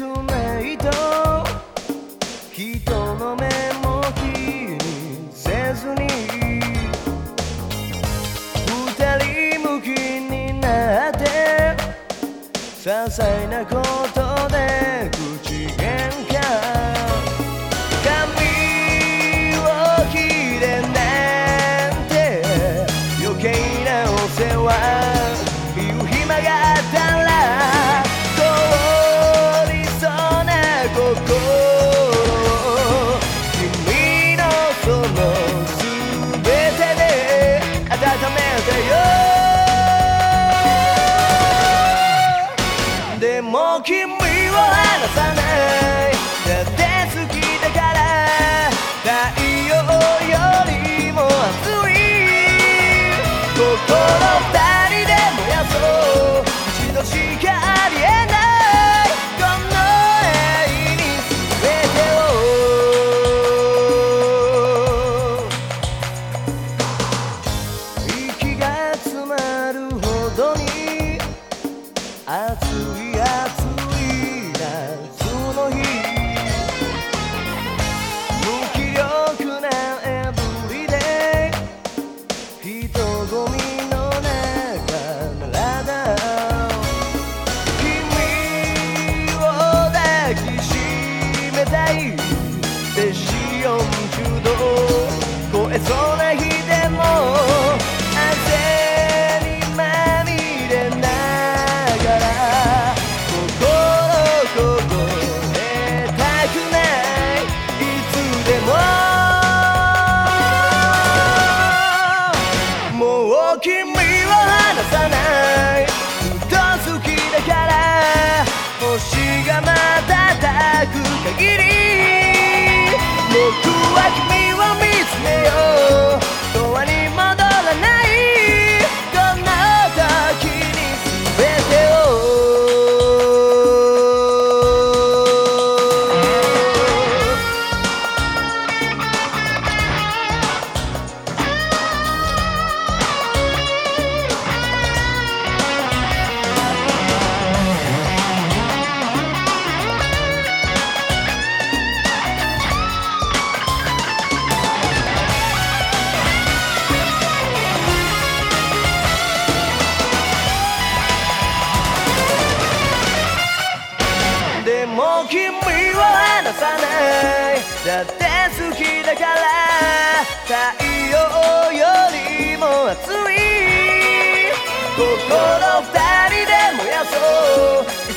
くないと人の目も気にせずに二人向きになって些細なことで Які ми Keep だって好きだから太陽よりも熱い心二人で燃やそう